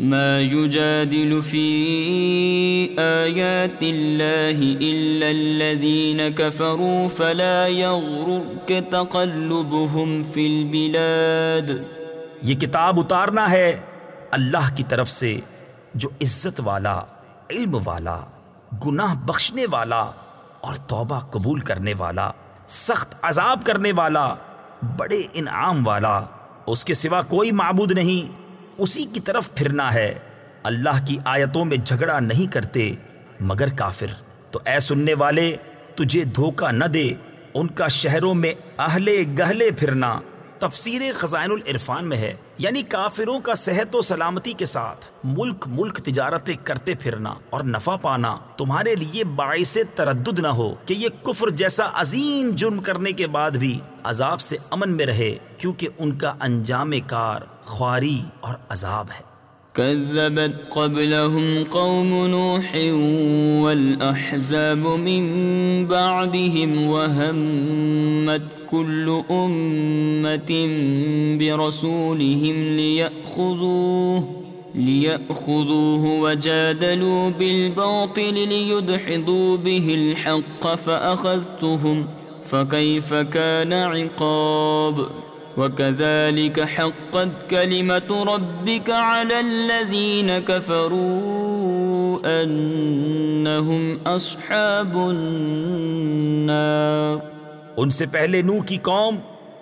ما يجادل في آيات الله إلا الذين كفروا فلا يغررك تقلبهم في البلاد. یہ کتاب اتارنا ہے اللہ کی طرف سے جو عزت والا، علم والا، گناہ بخشنے والا اور توبہ قبول کرنے والا، سخت عذاب کرنے والا، بڑے انعام والا، اس کے سوا کوئی معبود نہیں۔ اسی کی طرف پھرنا ہے۔ اللہ کی آیتوں میں جھگڑا نہیں کرتے، مگر کافر۔ تو اے سننے والے، تجھے دھوکہ نہ دے، ان کا شہروں میں اہلے گہلے پھرنا۔ تفسیر خزائن العرفان میں ہے یعنی کافروں کا صحت و سلامتی کے ساتھ ملک ملک تجارتیں کرتے پھرنا اور نفع پانا تمہارے لیے باعث تردد نہ ہو کہ یہ کفر جیسا عظیم جرم کرنے کے بعد بھی عذاب سے امن میں رہے، کیونکہ ان کا انجام کار خواری اور عذاب ہے۔ كذبت قبلهم قوم نوح والأحزاب من بعدهم وهمت كل أمة برسولهم ليأخذوه ليأخذوه وجادلوا بالباطل ليدحضوا به الحق فأخذتهم، فكيف كان عقاب؟ وكذلك حقت كلمة ربك على الذين كفروا أنهم أصحاب النار. ان سے پہلے نو کی قوم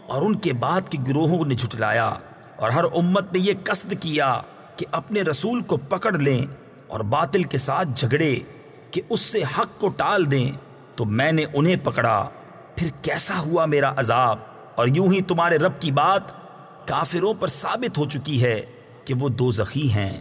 اور ان کے بعد کے گروہوں نے جھٹلایا اور ہر امت نے یہ قصد کیا کہ اپنے رسول کو پکڑ لیں اور باطل کے ساتھ جھگڑے کہ اس سے حق کو ٹال دیں، تو میں نے انہیں پکڑا۔ پھر کیسا ہوا میرا عذاب؟ اور یوں ہی تمہارے رب کی بات کافروں پر ثابت ہو چکی ہے کہ وہ دو زخی ہیں۔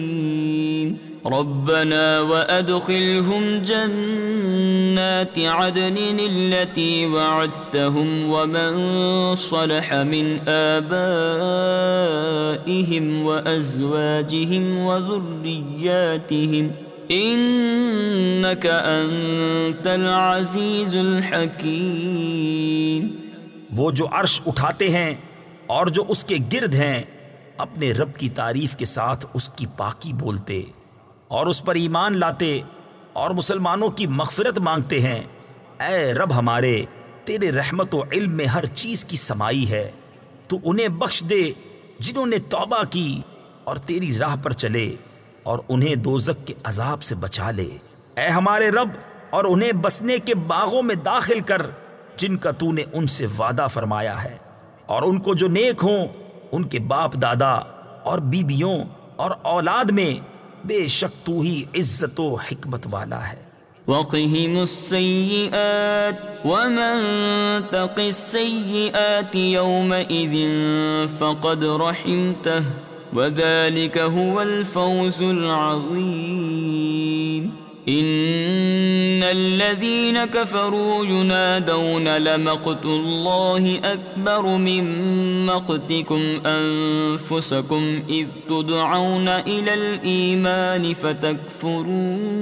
ربنا وأدخلهم جنات عدن التي وعدتهم ومن صلح من آبائهم وأزواجهم وذرياتهم إنك أنت العزيز الحكيم وہ جو عرش اٹھاتے ہیں اور جو اس کے گرد ہیں، اپنے رب کی تعریف کے ساتھ اس کی پاکی بولتے۔ اور اس پر ایمان لاتے اور مسلمانوں کی مغفرت مانگتے ہیں۔ اے رب ہمارے، تیرے رحمت و علم میں ہر چیز کی سمائی ہے۔ تو انہیں بخش دے جنہوں نے توبہ کی اور تیری راہ پر چلے اور انہیں دوزک کے عذاب سے بچا لے۔ اے ہمارے رب، اور انہیں بسنے کے باغوں میں داخل کر جن کا تو نے ان سے وعدہ فرمایا ہے۔ اور ان کو جو نیک ہوں، ان کے باپ دادا اور بیبیوں اور اولاد میں بے شک تو ہی عزت و حکمت والا ہے۔ وقهم السيئات ومن تق السيئات يومئذ فقد رحمته وذلك هو الفوز العظيم۔ ان الذين كفروا ينادون لمقت الله اكبر من مقتكم انفسكم اذ تدعون الى الايمان فتكفرون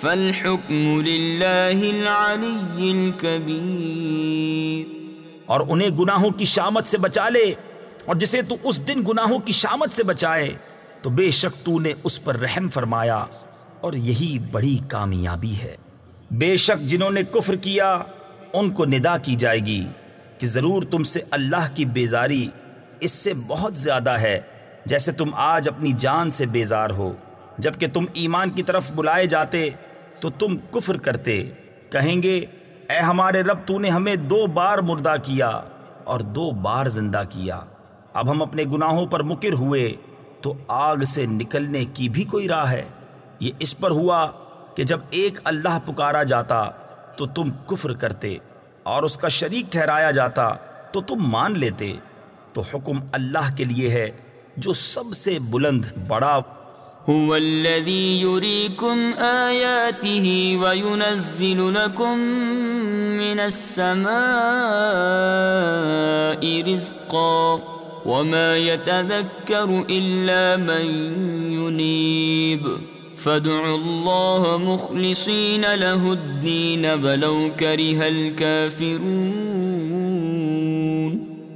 فالحكم لله العلي الكبير۔ اور انہیں گناہوں کی شامت سے بچا لے۔ اور جسے تو اس دن گناہوں کی شامت سے بچائے، تو بے شک تو نے اس پر رحم فرمایا۔ اور یہی بڑی کامیابی ہے۔ بے شک جنہوں نے کفر کیا، ان کو ندا کی جائے گی کہ ضرور تم سے اللہ کی بیزاری اس سے بہت زیادہ ہے، جیسے تم آج اپنی جان سے بیزار ہو۔ جبکہ تم ایمان کی طرف بلائے جاتے تو تم کفر کرتے۔ کہیں گے، اے ہمارے رب، تو نے ہمیں دو بار مردہ کیا اور دو بار زندہ کیا۔ اب ہم اپنے گناہوں پر مکر ہوئے تو آگ سے نکلنے کی بھی کوئی راہ ہے۔ یہ اس پر ہوا کہ جب ایک اللہ پکارا جاتا تو تم کفر کرتے اور اس کا شریک ٹھہرایا جاتا تو تم مان لیتے۔ تو حکم اللہ کے لیے ہے، جو سب سے بلند، بڑا هو الذي يريكم آياته وينزل لكم من السماء رزقا وما يتذكر إلا من ينيب. فادعوا الله مخلصين له الدين ولو كره الكافرون.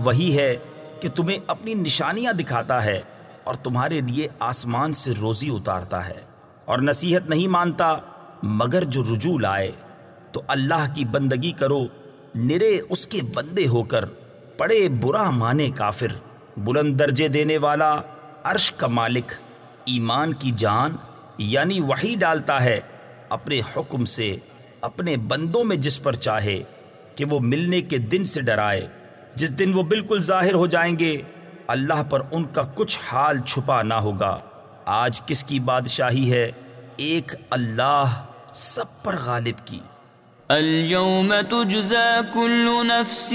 وہی ہے کہ تمہیں اپنی نشانیاں دکھاتا ہے اور تمہارے لیے آسمان سے روزی اتارتا ہے اور نصیحت نہیں مانتا، مگر جو رجوع لائے، تو اللہ کی بندگی کرو، نرے اس کے بندے ہو کر، پڑے برا مانے کافر، بلند درجے دینے والا، عرش کا مالک، ایمان کی جان یعنی وہی ڈالتا ہے، اپنے حکم سے، اپنے بندوں میں جس پر چاہے، کہ وہ ملنے کے دن سے ڈرائے۔ جس دن وہ بالکل ظاہر ہو جائیں گے، اللہ پر ان کا کچھ حال چھپا نہ ہوگا۔ آج کس کی بادشاہی ہے؟ ایک اللہ سب پر غالب کی۔ اليوم تجزى كل نفس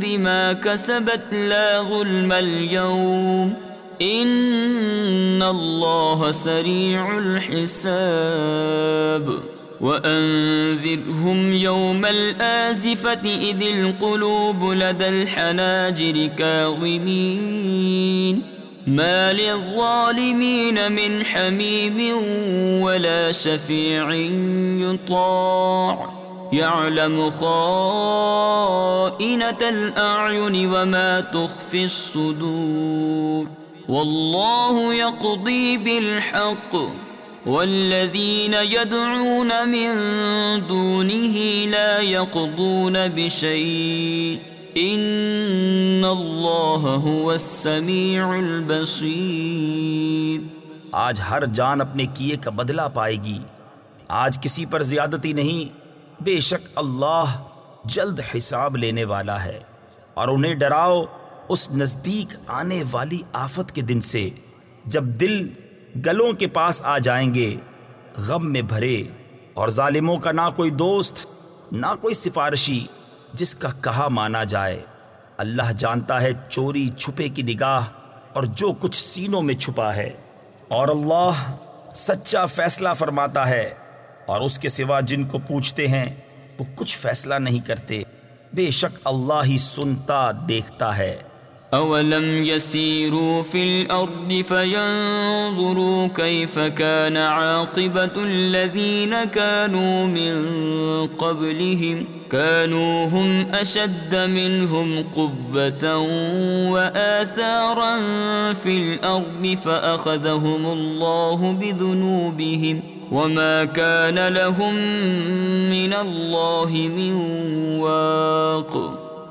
بما كسبت لا ظلم اليوم۔ ان الله سريع الحساب۔ وأنذرهم يوم الآزفة إذ القلوب لدى الحناجر كاظمين ما للظالمين من حميم ولا شفيع يطاع يعلم خائنة الأعين وما تخفي الصدور والله يقضي بالحق والذين يدعون من دونه لا يقضون بشيء ان الله هو السميع البصير آج ہر جان اپنے کیے کا بدلہ پائے گی۔ آج کسی پر زیادتی نہیں، بے شک اللہ جلد حساب لینے والا ہے۔ اور انہیں ڈراؤ اس نزدیک آنے والی آفت کے دن سے، جب دل گلوں کے پاس آ جائیں گے، غم میں بھرے، اور ظالموں کا نہ کوئی دوست، نہ کوئی سفارشی، جس کا کہا مانا جائے۔ اللہ جانتا ہے چوری چھپے کی نگاہ، اور جو کچھ سینوں میں چھپا ہے۔ اور اللہ سچا فیصلہ فرماتا ہے، اور اس کے سوا جن کو پوچھتے ہیں، وہ کچھ فیصلہ نہیں کرتے۔ بے شک اللہ ہی سنتا، دیکھتا ہے۔ أولم يسيروا في الأرض فينظروا كيف كان عاقبة الذين كانوا من قبلهم كانوا هم أشد منهم قوة وآثارا في الأرض فأخذهم الله بذنوبهم وما كان لهم من الله من واق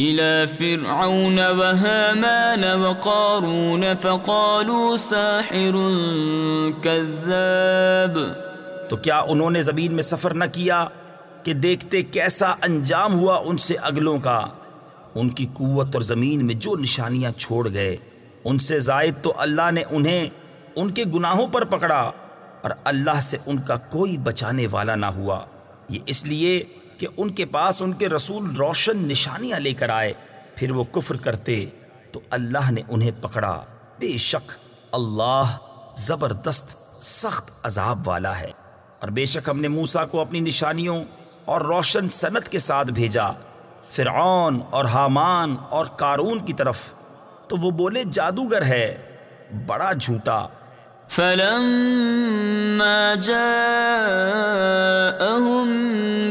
إِلَى فِرْعَوْنَ وَهَامَانَ وَقَارُونَ فَقَالُوا سَاحِرٌ كَذَّابٌ. تو کیا انہوں نے زمین میں سفر نہ کیا کہ دیکھتے کیسا انجام ہوا ان سے اگلوں کا؟ ان کی قوت اور زمین میں جو نشانیاں چھوڑ گئے، ان سے زائد تو اللہ نے انہیں ان کے گناہوں پر پکڑا اور اللہ سے ان کا کوئی بچانے والا نہ ہوا۔ یہ اس لیے کہ ان کے پاس ان کے رسول روشن نشانیاں لے کر آئے، پھر وہ کفر کرتے تو اللہ نے انہیں پکڑا۔ بے شک اللہ زبردست سخت عذاب والا ہے۔ اور بے شک ہم نے موسا کو اپنی نشانیوں اور روشن صنعت کے ساتھ بھیجا۔ فرعون اور حامان اور کارون کی طرف۔ تو وہ بولے، جادوگر ہے، بڑا جھوٹا۔ فلما جاءهم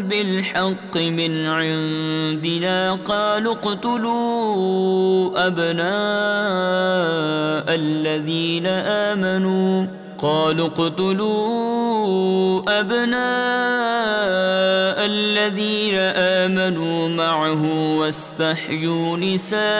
بالحق من عندنا قالوا اقتلوا أبناء الذين آمنوا. قالوا اقتلوا أبناء الذين آمنوا معه واستحيوا نساءهم.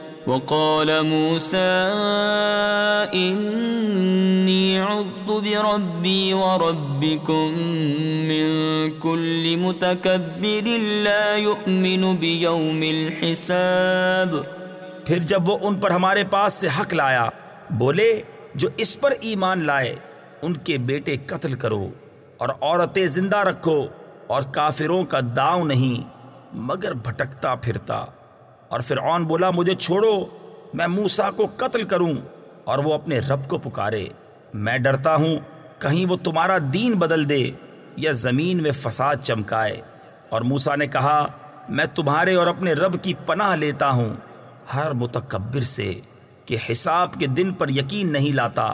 وقال موسى إني عذ بربي وربكم من كل متكبر لا يؤمن بيوم الحساب۔ پھر جب وہ ان پر ہمارے پاس سے حق لایا، بولے، جو اس پر ایمان لائے، ان کے بیٹے قتل کرو اور عورتیں زندہ رکھو اور کافروں کا داؤ نہیں، مگر بھٹکتا پھرتا۔ اور فرعون بولا، مجھے چھوڑو، میں موسا کو قتل کروں اور وہ اپنے رب کو پکارے۔ میں ڈرتا ہوں، کہیں وہ تمہارا دین بدل دے یا زمین میں فساد چمکائے۔ اور موسا نے کہا، میں تمہارے اور اپنے رب کی پناہ لیتا ہوں، ہر متکبر سے، کہ حساب کے دن پر یقین نہیں لاتا۔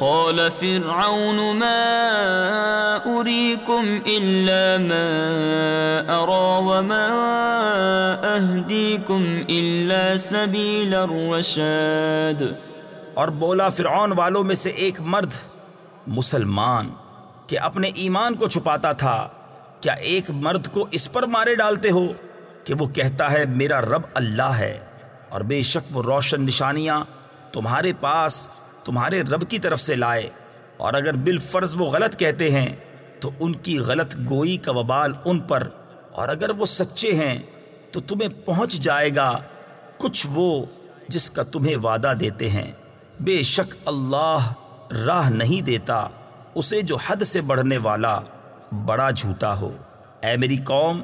قال فرعون ما أريكم إلا ما أرى وما أهديكم إلا سبيل الرشاد. اور بولا فرعون والوں میں سے ایک مرد مسلمان کہ اپنے ایمان کو چھپاتا تھا، کیا ایک مرد کو اس پر مارے ڈالتے ہو کہ وہ کہتا ہے میرا رب اللہ ہے اور بے شک وہ روشن نشانیاں تمہارے پاس تمہارے رب کی طرف سے لائے۔ اور اگر بالفرض وہ غلط کہتے ہیں، تو ان کی غلط گوئی کا وبال ان پر۔ اور اگر وہ سچے ہیں، تو تمہیں پہنچ جائے گا کچھ وہ جس کا تمہیں وعدہ دیتے ہیں۔ بے شک اللہ راہ نہیں دیتا اسے جو حد سے بڑھنے والا بڑا جھوٹا ہو۔ اے میری قوم،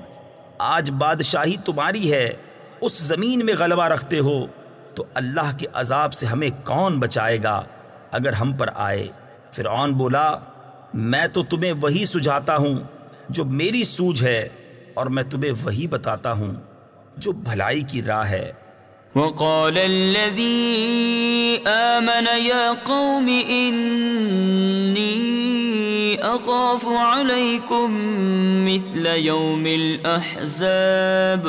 آج بادشاہی تمہاری ہے۔ اس زمین میں غلبہ رکھتے ہو تو اللہ کے عذاب سے ہمیں کون بچائے گا؟ اگر ہم پر آئے۔ فرعون بولا، میں تو تمہیں وہی سجھاتا ہوں جو میری سوجھ ہے، اور میں تمہیں وہی بتاتا ہوں جو بھلائی کی راہ ہے۔ وقال الذي آمن يا قوم إني أخاف عليكم مثل يوم الأحزاب۔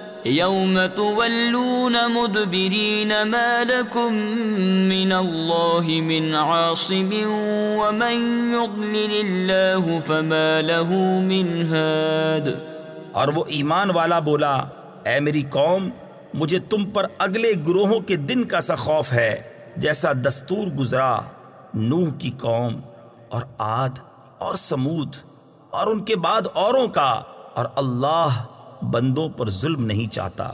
يوم تولون مدبرين ما لكم من الله من عاصم ومن يضلل الله فما له من هاد. اور وہ ایمان والا بولا، اے میری قوم، مجھے تم پر اگلے گروہوں کے دن کا سا خوف ہے، جیسا دستور گزرا نوح کی قوم اور آد اور سمود اور ان کے بعد اوروں کا اور اللہ بندوں پر ظلم نہیں چاہتا۔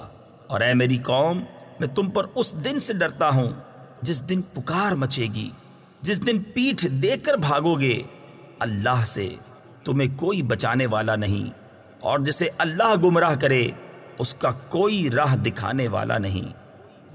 اور اے میری قوم، میں تم پر اس دن سے ڈرتا ہوں جس دن پکار مچے گی، جس دن پیٹھ دے کر بھاگو گے۔ اللہ سے تمہیں کوئی بچانے والا نہیں، اور جسے اللہ گمراہ کرے، اس کا کوئی راہ دکھانے والا نہیں۔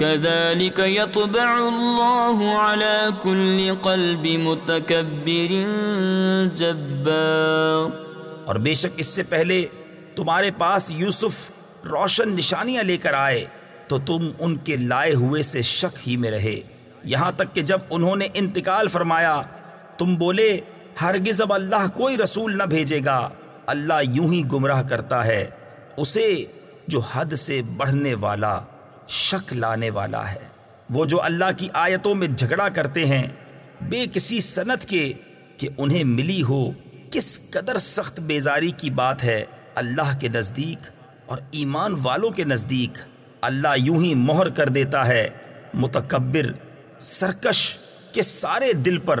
كذلك يطبع الله على كل قلب متكبر جبار. اور بے شک اس سے پہلے تمہارے پاس یوسف روشن نشانیاں لے کر آئے، تو تم ان کے لائے ہوئے سے شک ہی میں رہے۔ یہاں تک کہ جب انہوں نے انتقال فرمایا، تم بولے، ہرگز اب اللہ کوئی رسول نہ بھیجے گا۔ اللہ یوں ہی گمراہ کرتا ہے، اسے جو حد سے بڑھنے والا شک لانے والا ہے۔ وہ جو اللہ کی آیتوں میں جھگڑا کرتے ہیں، بے کسی صنعت کے کہ انہیں ملی ہو۔ کس قدر سخت بیزاری کی بات ہے۔ اللہ کے نزدیک اور ایمان والوں کے نزدیک اللہ یوں ہی مہر کر دیتا ہے۔ متکبر، سرکش کے سارے دل پر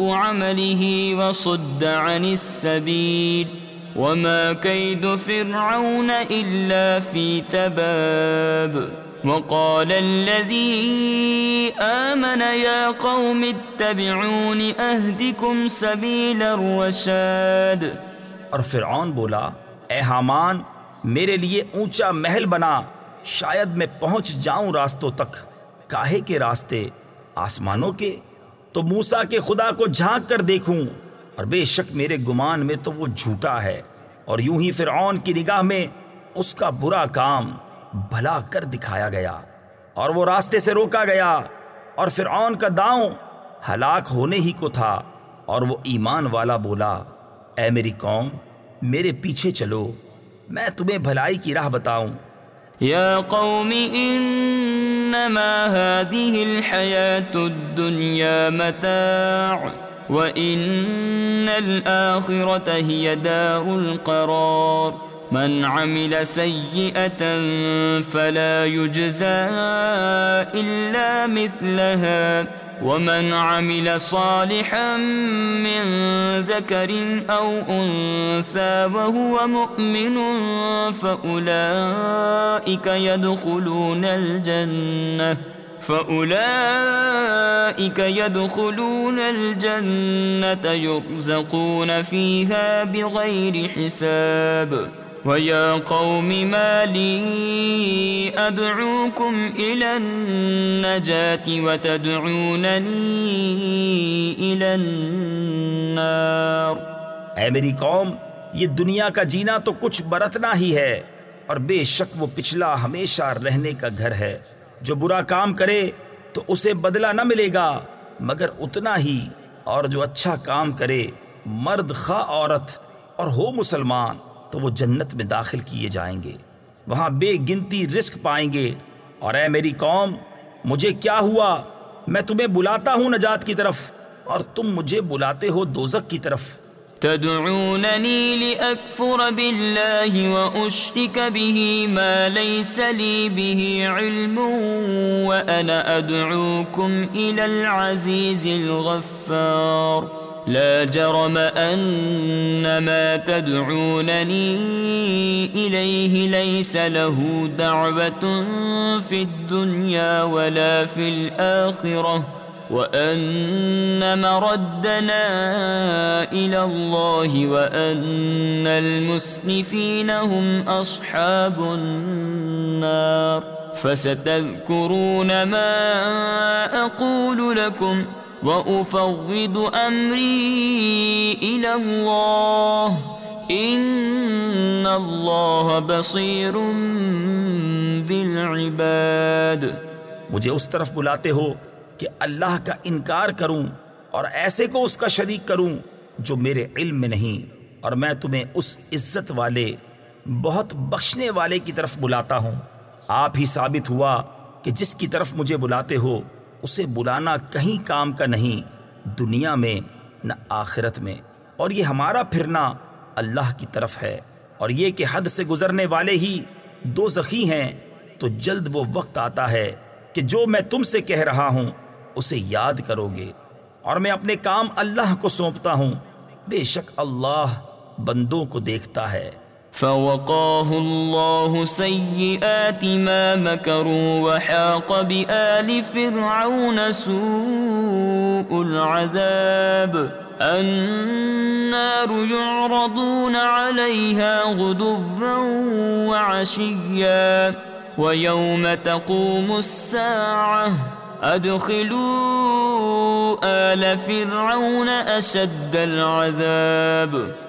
عمله وصد عن السبيل وما كيد فرعون إلا في تباب وقال الذي آمن يا قوم اتبعون أهدكم سبيل الرشاد اور فرعون بولا، اے حامان، میرے لیے اونچا محل بنا، شاید میں پہنچ جاؤں راستوں تک، کاہے کے راستے، آسمانوں کے تو موسا کے خدا کو جھانک کر دیکھوں۔ اور بے شک میرے گمان میں تو وہ جھوٹا ہے۔ اور یوں ہی فرعون کی نگاہ میں اس کا برا کام بھلا کر دکھایا گیا۔ اور وہ راستے سے روکا گیا۔ اور فرعون کا داؤں ہلاک ہونے ہی کو تھا۔ اور وہ ایمان والا بولا، اے میری قوم، میرے پیچھے چلو۔ میں تمہیں بھلائی کی راہ بتاؤں۔ یا قوم انما هذه الحياة الدنيا متاع وإن الآخرة هي دار القرار من عمل سيئة فلا يجزى إلا مثلها ومن عمل صالحا من ذكر أو أنثى وهو مؤمن فأولئك يدخلون الجنة فأولئك يدخلون الجنة يرزقون فيها بغير حساب ويا قوم ما لي أدعوكم إلى النجاة وتدعونني إلى النار اے میری قوم، یہ دنیا کا جینا تو کچھ برتنا ہی ہے، اور بے شک وہ پچھلا ہمیشہ رہنے کا گھر ہے۔ جو برا کام کرے تو اسے بدلہ نہ ملے گا، مگر اتنا ہی۔ اور جو اچھا کام کرے، مرد خواہ عورت اور ہو مسلمان۔ تو وہ جنت میں داخل کیے جائیں گے۔ وہاں بے گنتی رزق پائیں گے۔ اور اے میری قوم، مجھے کیا ہوا؟ میں تمہیں بلاتا ہوں نجات کی طرف، اور تم مجھے بلاتے ہو دوزک کی طرف۔ تدعونني لأكفر بالله وأشرك به ما ليس لي به علم وأنا أدعوكم إلى العزيز الغفار۔ لا جرم أن ما تدعونني إليه ليس له دعوة في الدنيا ولا في الآخرة، وأن مردنا إلى الله وأن المسنفين هم أصحاب النار. فستذكرون ما أقول لكم وأفوض أمري إلى الله إن الله بصير بالعباد مجھے اس طرف بلاتے ہو کہ اللہ کا انکار کروں اور ایسے کو اس کا شریک کروں جو میرے علم میں نہیں اور میں تمہیں اس عزت والے، بہت بخشنے والے کی طرف بلاتا ہوں۔ آپ ہی ثابت ہوا کہ جس کی طرف مجھے بلاتے ہو اسے بلانا کہیں کام کا نہیں، دنیا میں نہ آخرت میں۔ اور یہ ہمارا پھرنا اللہ کی طرف ہے۔ اور یہ کہ حد سے گزرنے والے ہی دو زخی ہیں، تو جلد وہ وقت آتا ہے کہ جو میں تم سے کہہ رہا ہوں، اسے یاد کرو گے۔ اور میں اپنے کام اللہ کو سونپتا ہوں۔ بے شک اللہ بندوں کو دیکھتا ہے۔ فوقاه الله سيئات ما مكروا وحاق بآل فرعون سوء العذاب. النار يعرضون عليها غدوا وعشيا. ويوم تقوم الساعة ادخلوا آل فرعون أشد العذاب.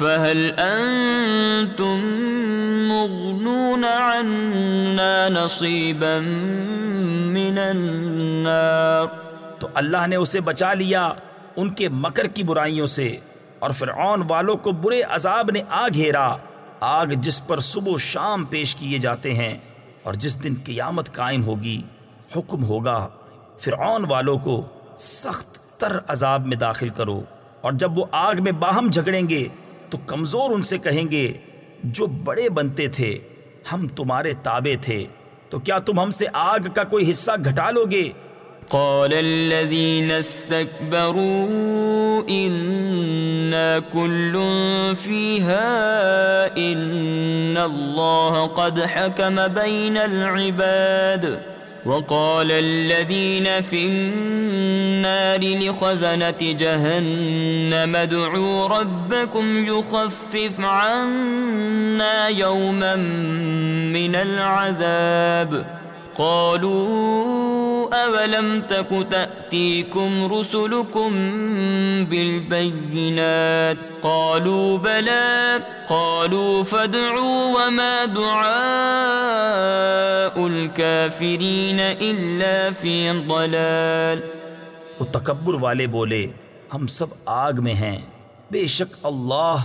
فهل أنتم مغنون عنا نصيبا من النار؟ تو اللہ نے اسے بچا لیا ان کے مکر کی برائیوں سے، اور فرعون والوں کو برے عذاب نے آ گھیرا۔ آگ جس پر صبح و شام پیش کیے جاتے ہیں، اور جس دن قیامت قائم ہوگی، حکم ہوگا۔ فرعون والوں کو سخت تر عذاب میں داخل کرو، اور جب وہ آگ میں باہم جھگڑیں گے تو کمزور ان سے کہیں گے، جو بڑے بنتے تھے، ہم تمہارے تابع تھے، تو کیا تم ہم سے آگ کا کوئی حصہ گھٹا لو گے؟ قال الذين استكبروا إنا كل فيها إن الله قد حكم بين العباد. وقال الذين في النار لخزنة جهنم ادعوا ربكم يخفف عنا يوما من العذاب. قالوا أولم تك تأتيكم رسلكم بالبينات قالوا بلى قالوا فادعوا وما دعاء الكافرين إلا في ضلال وہ تکبر والے بولے، ہم سب آگ میں ہیں۔ بے شک اللہ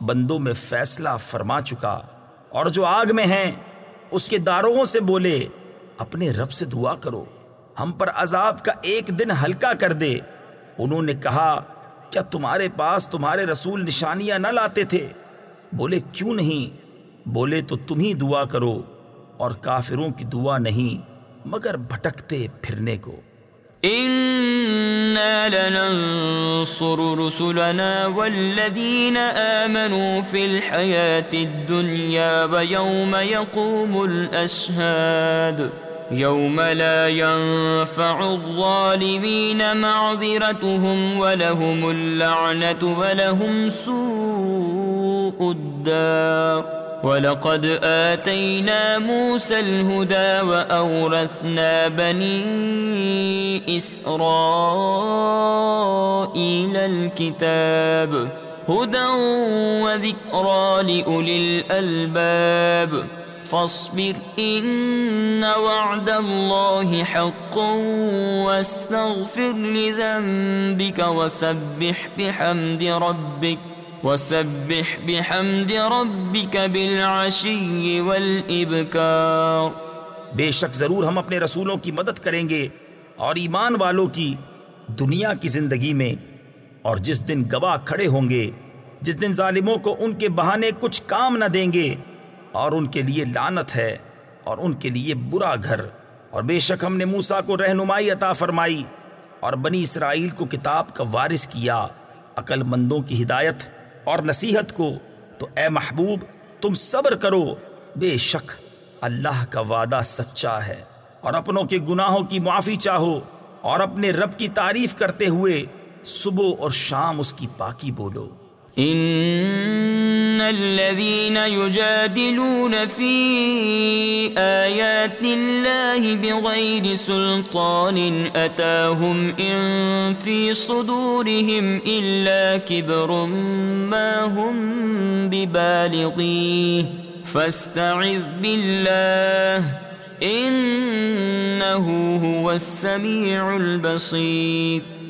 بندوں میں فیصلہ فرما چکا۔ اور جو آگ میں ہیں، اس کے داروغوں سے بولے، اپنے رب سے دعا کرو۔ ہم پر عذاب کا ایک دن ہلکا کر دے۔ انہوں نے کہا، کیا تمہارے پاس تمہارے رسول نشانیاں نہ لاتے تھے؟ بولے، کیوں نہیں؟ بولے، تو تم ہی دعا کرو۔ اور کافروں کی دعا نہیں، مگر بھٹکتے پھرنے کو۔ لننصر رسلنا والذين آمنوا في الحياة الدنيا ويوم يقوم الأشهاد يوم لا ينفع الظالمين معذرتهم ولهم اللعنة ولهم سوء الدار. وَلَقَدْ آتَيْنَا مُوسَى الْهُدَى وَأَوْرَثْنَا بَنِي إِسْرَائِيلَ الْكِتَابَ. هُدًى وَذِكْرَى لِأُولِي الْأَلْبَابِ. فاصبر، إن وعد الله حق، واستغفر لذنبك وسبح بحمد ربك، وسبح بحمد ربك بالعشي والإبكار. بے شک ضرور ہم اپنے رسولوں کی مدد کریں گے اور ایمان والوں کی دنیا کی زندگی میں، اور جس دن گواہ کھڑے ہوں گے، جس دن ظالموں کو ان کے بہانے کچھ کام نہ دیں گے اور ان کے لیے لانت ہے اور ان کے لیے برا گھر۔ اور بے شک ہم نے موسا کو رہنمائی عطا فرمائی اور بنی اسرائیل کو کتاب کا وارث کیا عقل مندوں کی ہدایت اور نصیحت کو۔ تو اے محبوب، تم صبر کرو۔ بے شک اللہ کا وعدہ سچا ہے۔ اور اپنوں کے گناہوں کی معافی چاہو۔ اور اپنے رب کی تعریف کرتے ہوئے صبح اور شام اس کی پاکی بولو۔ ان الذين يجادلون في ايات الله بغير سلطان اتاهم ان في صدورهم الا كبر ما هم ببالغيه فاستعذ بالله انه هو السميع البصير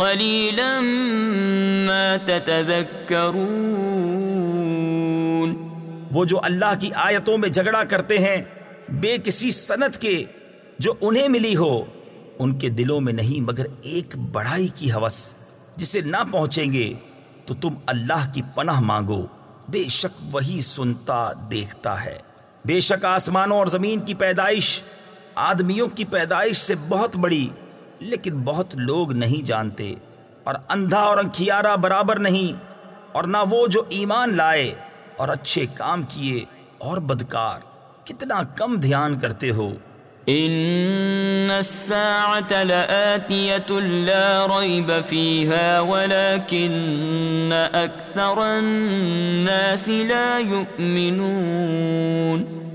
قليلا ما تتذكرون. وہ جو اللہ کی آیتوں میں جھگڑا کرتے ہیں، بے کسی سنت کے جو انہیں ملی ہو، ان کے دلوں میں نہیں، مگر ایک بڑائی کی حوث جسے نہ پہنچیں گے، تو تم اللہ کی پناہ مانگو۔ بے شک وہی سنتا دیکھتا ہے۔ بے شک آسمانوں اور زمین کی پیدائش، آدمیوں کی پیدائش سے بہت بڑی۔ لیکن بہت لوگ نہیں جانتے اور اندھا اور انکھیارا برابر نہیں اور نہ وہ جو ایمان لائے اور اچھے کام کیے اور بدکار، کتنا کم دھیان کرتے ہو۔ ان الساعة لآتية لا ريب فيها ولكن اكثر الناس لا يؤمنون۔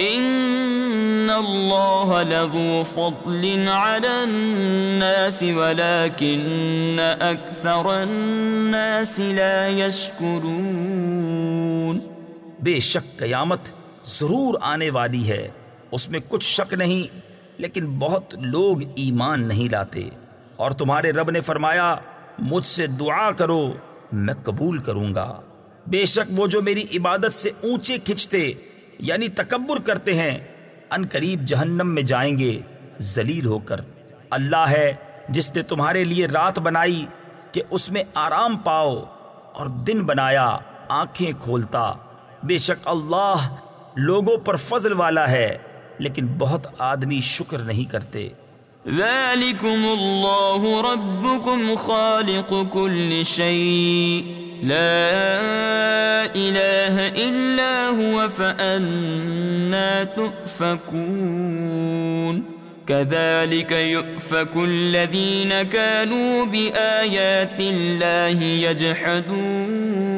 ان اللہ لذو فضل على الناس ولكن اکثر الناس لا يشکرون بے شک قیامت ضرور آنے والی ہے۔ اس میں کچھ شک نہیں، لیکن بہت لوگ ایمان نہیں لاتے۔ اور تمہارے رب نے فرمایا، مجھ سے دعا کرو، میں قبول کروں گا۔ بے شک وہ جو میری عبادت سے اونچے کھچتے یعنی تکبر کرتے ہیں، ان قریب جہنم میں جائیں گے، ذلیل ہو کر۔ اللہ ہے جس نے تمہارے لیے رات بنائی کہ اس میں آرام پاؤ اور دن بنایا، آنکھیں کھولتا۔ بے شک اللہ لوگوں پر فضل والا ہے، لیکن بہت آدمی شکر نہیں کرتے۔ ذلكم الله ربكم خالق كل شيء. لا إله إلا هو فأنا تؤفكون. كذلك يؤفك الذين كانوا بآيات الله يجحدون.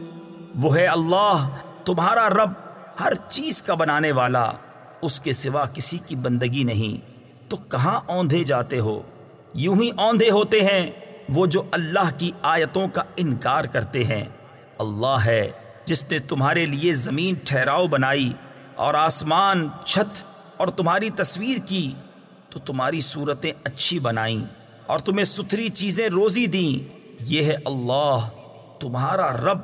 وہ ہے اللہ، تمہارا رب ہر چیز کا بنانے والا، اس کے سوا کسی کی بندگی نہیں۔ تو کہاں اوندھے جاتے ہو؟ یوں ہی اوندھے ہوتے ہیں وہ جو اللہ کی آیتوں کا انکار کرتے ہیں۔ اللہ ہے جس نے تمہارے لیے زمین ٹھہراؤ بنائی اور آسمان، چھت اور تمہاری تصویر کی۔ تو تمہاری صورتیں اچھی بنائیں اور تمہیں ستھری چیزیں روزی دیں۔ یہ ہے اللہ، تمہارا رب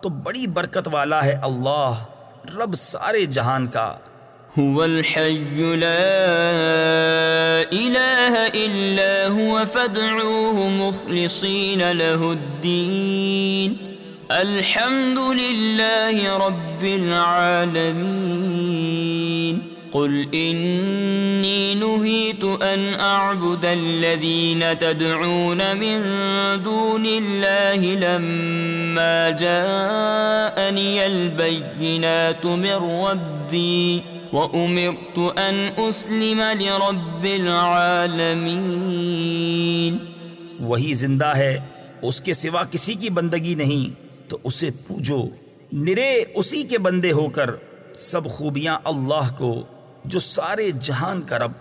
تو بڑی برکت والا ہے اللہ، رب سارے جہان کا۔ هو الحي لا إله إلا هو، فادعوه مخلصين له الدين الحمد لله رب العالمين قل إني نهيت أن أعبد الذين تدعون من دون الله لما جاءني البينات من ربي وأمرت أن أسلم لرب العالمين. وہی زندہ ہے، اس کے سوا کسی کی بندگی نہیں۔ تو اسے پوجو، نرے اسی کے بندے ہو کر، سب خوبیاں اللہ کو۔ جو سارے جہان کا رب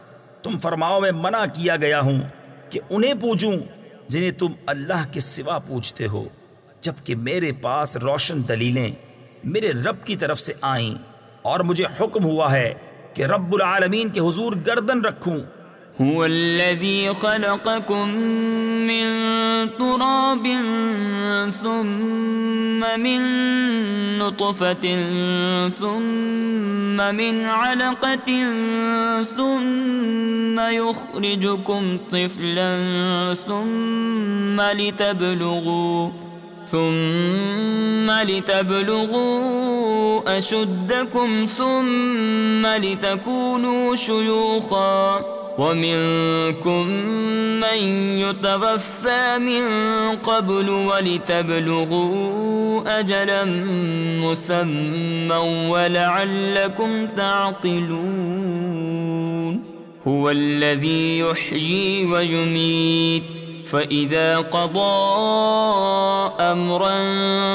تم فرماؤ میں منع کیا گیا ہوں کہ انہیں پوچھوں جنہیں تم اللہ کے سوا پوچھتے ہو، جبکہ میرے پاس روشن دلیلیں میرے رب کی طرف سے آئیں۔ اور مجھے حکم ہوا ہے کہ رب العالمین کے حضور گردن رکھوں۔ هو الذي خلقكم من تراب ثم من نطفة ثم من علقة ثم يخرجكم طفلا ثم لتبلغوا ثم لتبلغوا أشدكم ثم لتكونوا شيوخا ومنكم من يتوفى من قبل ولتبلغوا أجلا مسمى ولعلكم تعقلون هو الذي يحيي ويميت فإذا قضى أمرا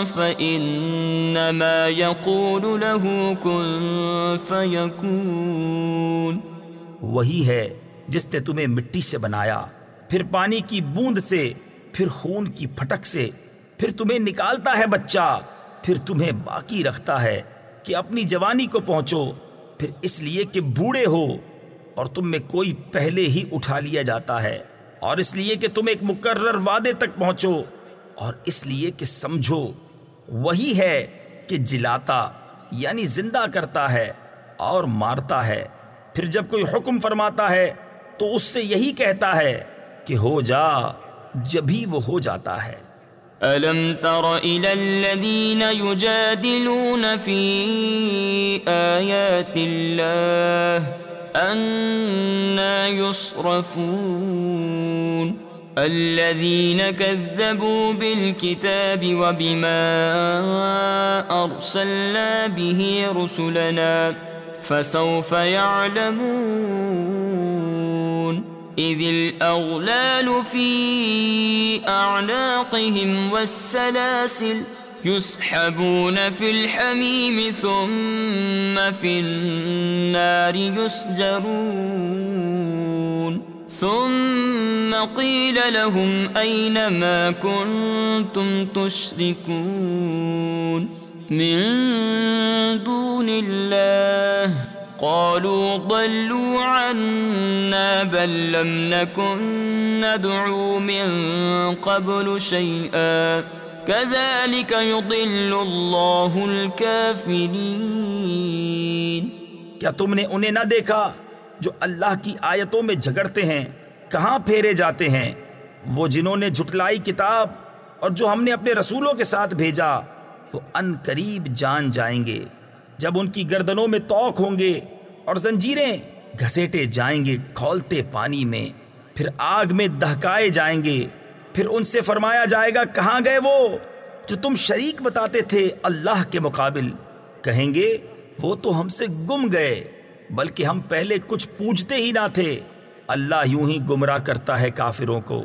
فإنما يقول له كن فيكون وہی ہے جس نے تمہیں مٹی سے بنایا، پھر پانی کی بوند سے، پھر خون کی پھٹک سے، پھر تمہیں نکالتا ہے بچہ، پھر تمہیں باقی رکھتا ہے کہ اپنی جوانی کو پہنچو، پھر اس لیے کہ بوڑھے ہو اور تم میں کوئی پہلے ہی اٹھا لیا جاتا ہے، اور اس لیے کہ تم ایک مقرر وعدے تک پہنچو، اور اس لیے کہ سمجھو، وہی ہے کہ جلاتا یعنی زندہ کرتا ہے اور مارتا ہے۔ پھر جب کوئی حکم فرماتا ہے تو اس سے یہی کہتا ہے کہ ہو جا جبھی وہ ہو جاتا ہے۔ ألم تر إلى الذين يجادلون في آيات الله أنا يصرفون الذين كذبوا بالكتاب وبما أرسلنا به رسلنا فسوف يعلمون. إذ الأغلال في أعناقهم والسلاسل يسحبون في الحميم ثم في النار يسجرون. ثم قيل لهم أين ما كنتم تشركون. من دون الله قالوا ضلوا عنا بل لم نكن ندعو من قبل شيئا. كذلك يضل الله الكافرين. کیا تم نے انہیں نہ دیکھا جو اللہ کی آیتوں میں جھگڑتے ہیں؟ کہاں پھیرے جاتے ہیں؟ وہ جنہوں نے جھٹلائی کتاب اور جو ہم نے اپنے رسولوں کے ساتھ بھیجا وہ ان قریب جان جائیں گے۔ جب ان کی گردنوں میں توق ہوں گے اور زنجیریں گھسیٹے جائیں گے کھولتے پانی میں، پھر آگ میں دہکائے جائیں گے۔ پھر ان سے فرمایا جائے گا، کہاں گئے وہ؟ جو تم شریک بتاتے تھے اللہ کے مقابل۔ کہیں گے، وہ تو ہم سے گم گئے، بلکہ ہم پہلے کچھ پوچھتے ہی نہ تھے۔ اللہ یوں ہی گمراہ کرتا ہے کافروں کو۔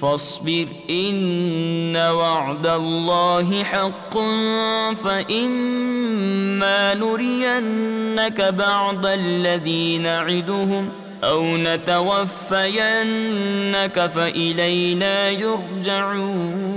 فاصبر ان وعد الله حق. فإما نرينك بعض الذي نعدهم او نتوفينك فإلينا يرجعون.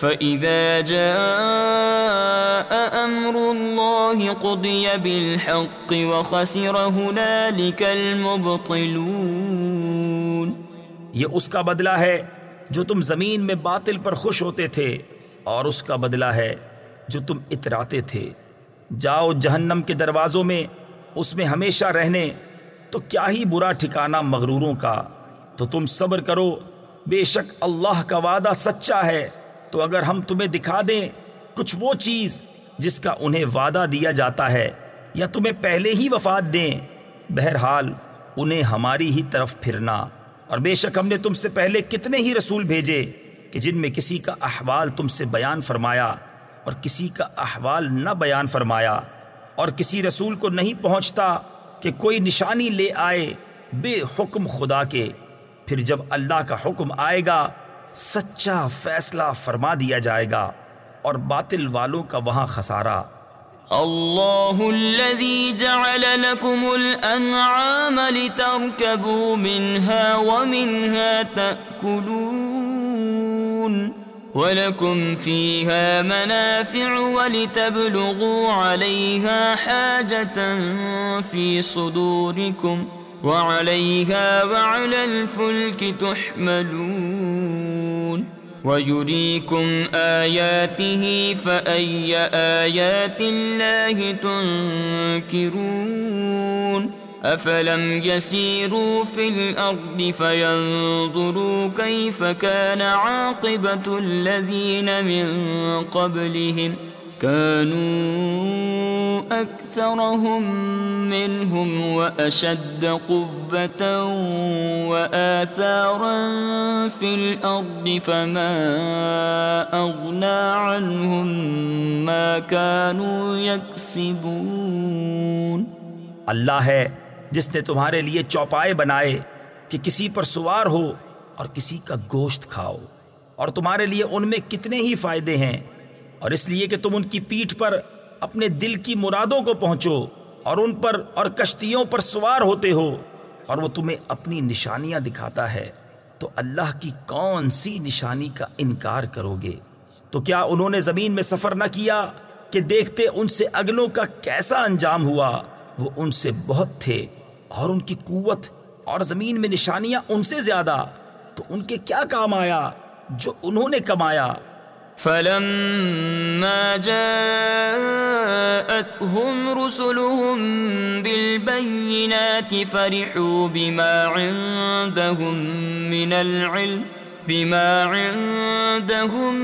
فَإِذَا جَاءَ أَمْرُ اللَّهِ قُضِيَ بِالْحَقِّ وَخَسِرَ هُنَالِكَ الْمُبْطِلُونَ یہ اس کا بدلہ ہے جو تم زمین میں باطل پر خوش ہوتے تھے اور اس کا بدلہ ہے جو تم اتراتے تھے۔ جاؤ جہنم کے دروازوں میں، اس میں ہمیشہ رہنے، تو کیا ہی برا ٹھکانہ مغروروں کا۔ تو تم صبر کرو، بے شک اللہ کا وعدہ سچا ہے۔ تو اگر ہم تمہیں دکھا دیں کچھ وہ چیز جس کا انہیں وعدہ دیا جاتا ہے، یا تمہیں پہلے ہی وفات دیں، بہرحال انہیں ہماری ہی طرف پھرنا۔ اور بے شک ہم نے تم سے پہلے کتنے ہی رسول بھیجے کہ جن میں کسی کا احوال تم سے بیان فرمایا اور کسی کا احوال نہ بیان فرمایا۔ اور کسی رسول کو نہیں پہنچتا کہ کوئی نشانی لے آئے بے حکم خدا کے۔ پھر جب اللہ کا حکم آئے گا سچا فیصلہ فرما دیا جائے گا اور باطل والوں کا وہاں خسارہ۔ اللہ الذي جعل لكم الانعام لتركبوا منها ومنها تأكلون ولكم فيها منافع ولتبلغوا عليها حاجة في صدوركم وعليها وعلى الفلك تحملون ويريكم آياته فأي آيات الله تنكرون أفلم يسيروا في الأرض فينظروا كيف كان عاقبة الذين من قبلهم ؟ كانوا أكثرهم منهم وأشد قوة وآثارا في الأرض فما أغنى عنهم ما كانوا يكسبون اللہ ہے جس نے تمہارے لیے چوپائے بنائے کہ کسی پر سوار ہو اور کسی کا گوشت کھاؤ اور تمہارے لیے ان میں کتنے ہی فائدے ہیں۔ اور اس لیے کہ تم ان کی پیٹھ پر اپنے دل کی مرادوں کو پہنچو اور ان پر اور کشتیوں پر سوار ہوتے ہو اور وہ تمہیں اپنی نشانیاں دکھاتا ہے، تو اللہ کی کون سی نشانی کا انکار کرو گے؟ تو کیا انہوں نے زمین میں سفر نہ کیا کہ دیکھتے ان سے اگلوں کا کیسا انجام ہوا؟ وہ ان سے بہت تھے اور ان کی قوت اور زمین میں نشانیاں ان سے زیادہ، تو ان کے کیا کام آیا جو انہوں نے کمایا؟ فلما جاءتهم رسلهم بالبينات فرحوا بما عندهم من العلم، بما عندهم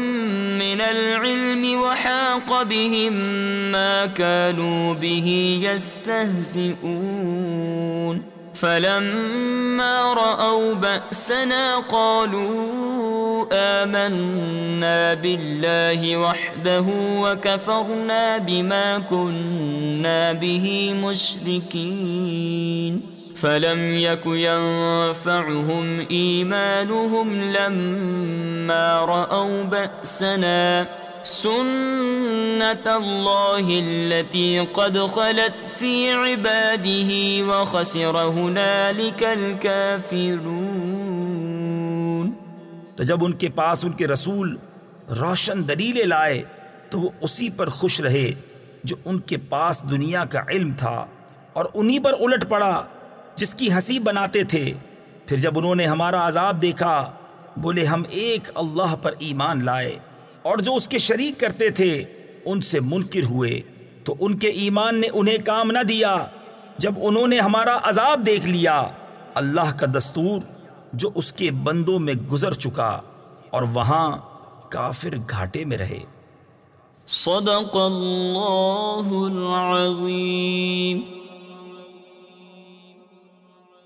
من العلم وحاق بهم ما كانوا به يستهزئون. فلما رأوا بأسنا قالوا آمنا بالله وحده وكفرنا بما كنا به مشركين. فلم يك ينفعهم إيمانهم لما رأوا بأسنا. سنة الله التي قد خلت في عباده وخسر هنالك الكافرون. تو جب ان کے پاس ان کے رسول روشن دلیلے لائے، تو وہ اسی پر خوش رہے جو ان کے پاس دنیا کا علم تھا اور انہی پر الٹ پڑا جس کی ہنسی بناتے تھے۔ پھر جب انہوں نے ہمارا عذاب دیکھا، بولے، ہم ایک اللہ پر ایمان لائے اور جو اس کے شریک کرتے تھے، ان سے منکر ہوئے۔ تو ان کے ایمان نے انہیں کام نہ دیا۔ جب انہوں نے ہمارا عذاب دیکھ لیا، اللہ کا دستور جو اس کے بندوں میں گزر چکا اور وہاں کافر گھاٹے میں رہے۔ صدق اللہ العظیم۔